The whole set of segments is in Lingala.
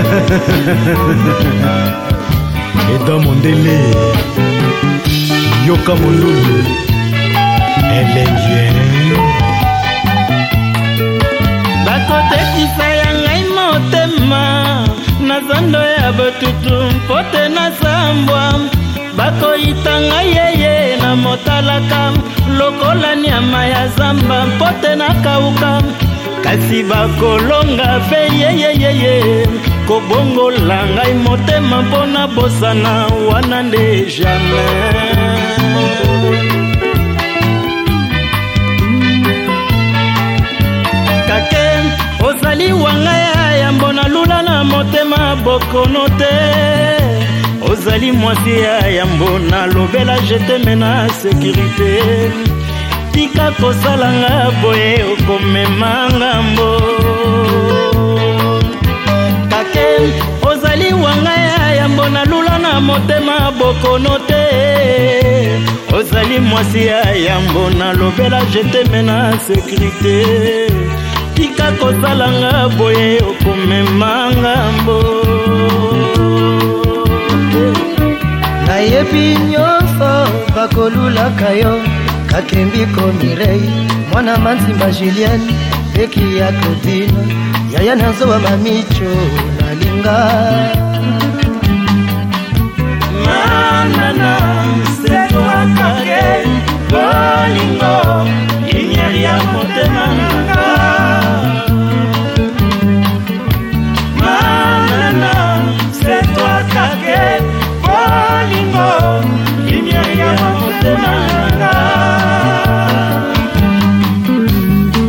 eda mondele yoka molulu elengien bakotekisa ya ngai motema na zondo ya botutu mpo te nasambwa bakoyita ngai yeye na motalaka lokola nyama ya zamba mpo te nakauka kasi bakolonga mpe yeyeyeye kobongola ngai motema mpo na bosana wana nde jamai kake ozali wanga ya yambo nalula na motema bokono te ozali mwasi ya yambo nalobela jeteme na sekirite tika kosalanga boye okomema na motema bokono te ozali mwasi ya yambo nalobela jeteme na sekurité tika kosalanga boye okomemanga mbo nayebi nyonso bakolulaka yo kakembi komirei mwana manzimba julienne peki ya klodine yaya nazowa mamicho nalinga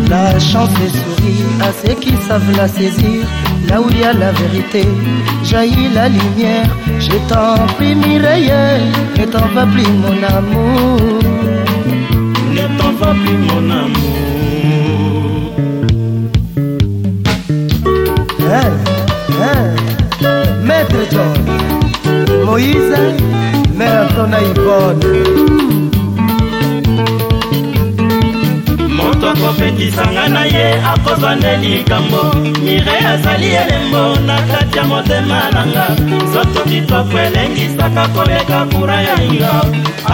La chance sourit à ceux qui savent la saisir. Là où il y a la vérité, jaillit la lumière. J'ai tant pris Mireille, ne t'en va plus, mon amour. Ne t'en va plus, mon amour. maître George, Moïse, mère Tona Yvonne. moto akopekisanga na ye akozwa nde likambo mire azali elembo na kati ya motema nanga soto kitoko elengisaka koleka kura ya nga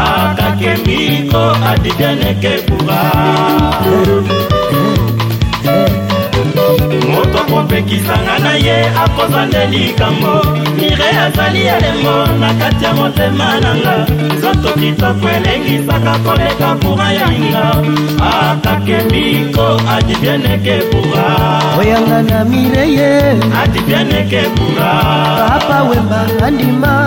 akakembiko adideneke kura asekisanga na ye akoza nde likambo mire azali elembo na kati ya motema nanga nzoto kitoko elengisaka koleka kura ya linga atakemiko adibieneke kura oyanga na mireye adibieneke kura papa wembanga ndima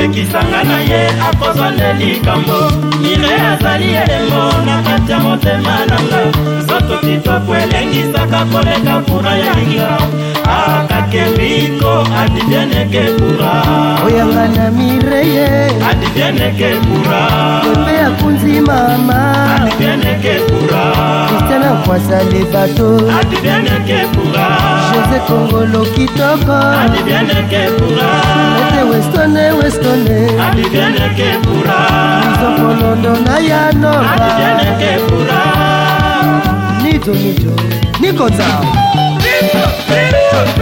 akolekisanga na ye akozwa nde likambo ire azali elembo na kati ya motema nanga nzoto kitoko elengisaka koleka kura ya linga akakebiko adidieneke kura oyanga na mireye adidieneke kura kote ya kunzi mama adidieneke kura kristana kwasa le bato adidieneke kura jose kongolo kitoko adidieneke kura Eskone Adideneke Pura Nzopolondo na ya nora Adideneke Pura Nijo nijo Niko tao Nijo nijo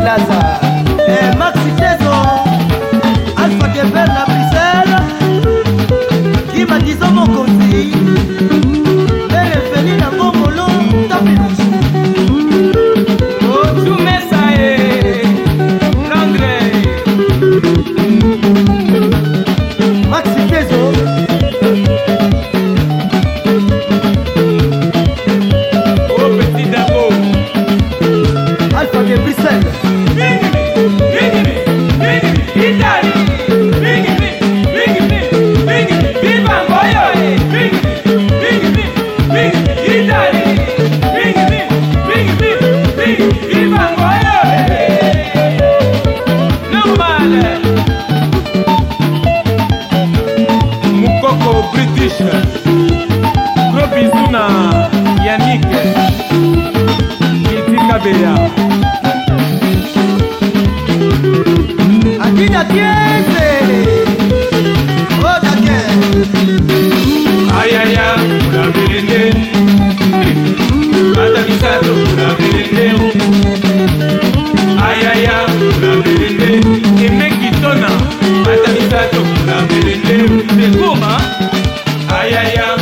Lasa, eh, Maxi Tezo beya aquí ya tiene oh ya tiene ay ay ay una bilinde hasta quizás una bilinde ay ay ay una bilinde en Mexicona hasta quizás una bilinde de Cuba ay ay ay